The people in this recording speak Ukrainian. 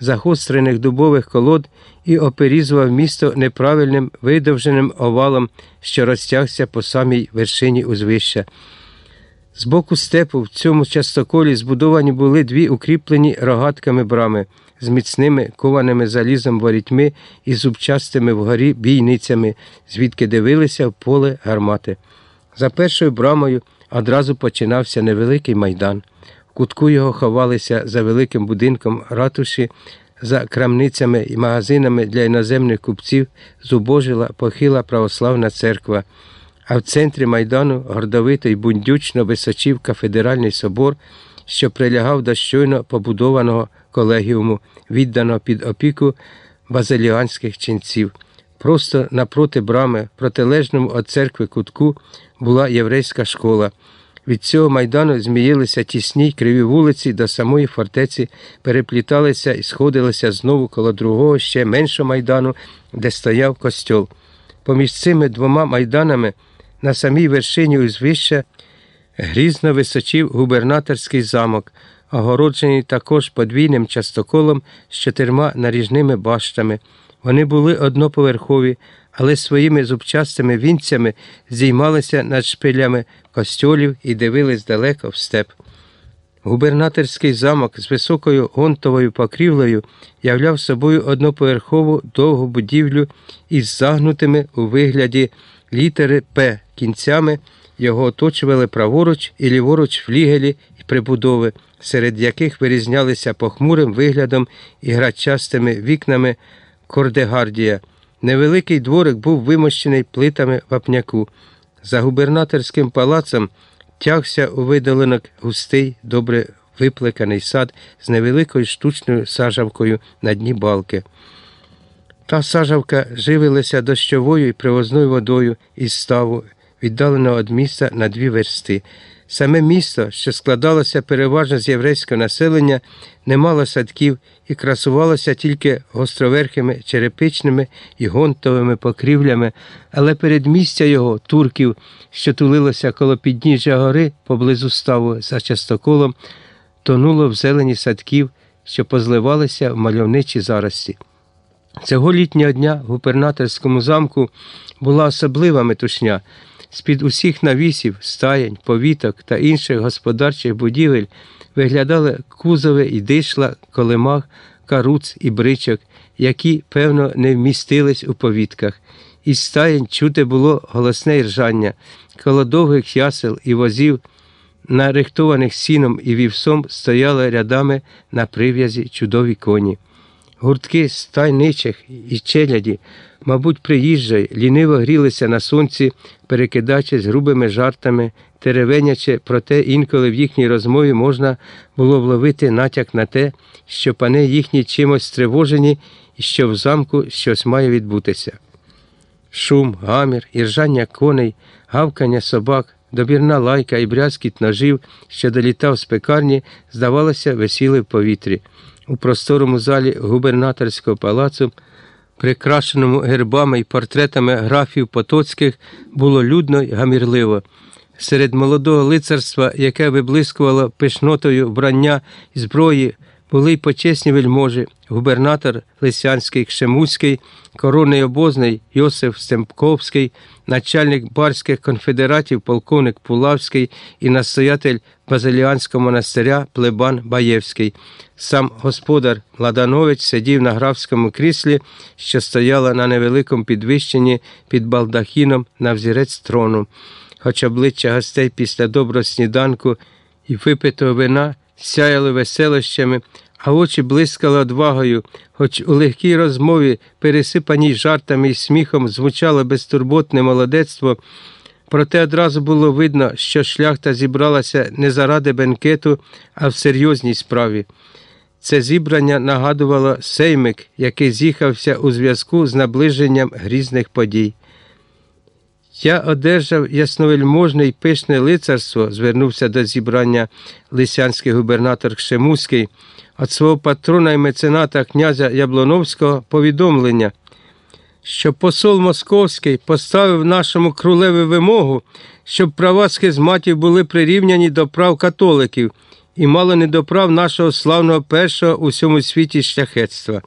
загострених дубових колод і оперізував місто неправильним видовженим овалом, що розтягся по самій вершині узвища. З боку степу в цьому частоколі збудовані були дві укріплені рогатками брами з міцними кованими залізом ворітьми і зубчастими вгорі бійницями, звідки дивилися в поле гармати. За першою брамою одразу починався невеликий майдан. Кутку його ховалися за великим будинком ратуші, за крамницями і магазинами для іноземних купців зубожила похила православна церква. А в центрі майдану гордовито й бундючно височив кафедральний собор, що прилягав до щойно побудованого колегіуму, відданого під опіку базиліанських ченців. Просто напроти брами, протилежному від церкви кутку, була єврейська школа. Від цього майдану зміїлися тісні криві вулиці до самої фортеці, перепліталися і сходилися знову коло другого ще меншого майдану, де стояв костьол. Поміж цими двома майданами на самій вершині узвища грізно височив губернаторський замок, огороджений також подвійним частоколом з чотирма наріжними баштами. Вони були одноповерхові, але своїми зубчастими вінцями здіймалися над шпилями костьолів і дивились далеко в степ. Губернаторський замок з високою гонтовою покрівлею являв собою одноповерхову довгу будівлю із загнутими у вигляді літери П кінцями. Його оточували праворуч і ліворуч флігелі і прибудови, серед яких вирізнялися похмурим виглядом і грачастими вікнами Кордегардія. Невеликий дворик був вимощений плитами вапняку. За губернаторським палацом тягся у видалинок густий, добре виплеканий сад з невеликою штучною сажавкою на дні балки. Та сажавка живилася дощовою і привозною водою із ставу, віддаленого від міста на дві версти. Саме місто, що складалося переважно з єврейського населення, не мало садків і красувалося тільки гостроверхими черепичними і гонтовими покрівлями, але передмістя його, турків, що тулилося коло підніжжя гори поблизу ставу за частоколом, тонуло в зелені садків, що позливалися в мальовничі зарості. Цього літнього дня в губернаторському замку була особлива метушня. З-під усіх навісів, стаєнь, повіток та інших господарчих будівель виглядали кузови і дишла, колемах, каруц і бричок, які, певно, не вмістились у повітках. Із стаєнь чути було голосне ржання, коло довгих ясел і возів, нарихтованих сіном і вівсом, стояли рядами на прив'язі чудові коні. Гуртки стайничих і челяді, мабуть, приїжджай, ліниво грілися на сонці, перекидаючись грубими жартами, теревенячи, проте інколи в їхній розмові можна було вловити натяк на те, що пани їхні чимось стривожені і що в замку щось має відбутися. Шум, гамір, іржання коней, гавкання собак, добірна лайка і брязкіт ножів, що долітав з пекарні, здавалося, висіли в повітрі. У просторому залі губернаторського палацу, прикрашеному гербами і портретами графів Потоцьких, було людно й гамірливо. Серед молодого лицарства, яке виблискувало пишнотою вбрання і зброї, були й почесні вельможі, губернатор Лисянський Кшемуцький, коронний обозний Йосиф Стемпковський, начальник барських конфедератів, полковник Пулавський і настоятель Базиліанського монастиря Плебан Баєвський. Сам господар Ладанович сидів на графському кріслі, що стояло на невеликому підвищенні під балдахіном на взірець трону. Хоч обличчя гостей після доброго сніданку і випитого вина сяяли веселощами, а очі блискали одвагою, хоч у легкій розмові, пересипаній жартами і сміхом, звучало безтурботне молодецтво. Проте одразу було видно, що шляхта зібралася не заради бенкету, а в серйозній справі. Це зібрання нагадувало сеймик, який з'їхався у зв'язку з наближенням грізних подій. Я одержав ясновельможне й пишне лицарство, звернувся до зібрання лисянський губернатор Кшемуський, від свого патрона і мецената князя Яблоновського повідомлення, що посол Московський поставив нашому крулеві вимогу, щоб права схизматів були прирівняні до прав католиків, і мало не доправ нашого славного першого у всьому світі шляхетства.